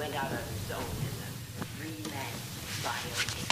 went out on his own in a three-man bio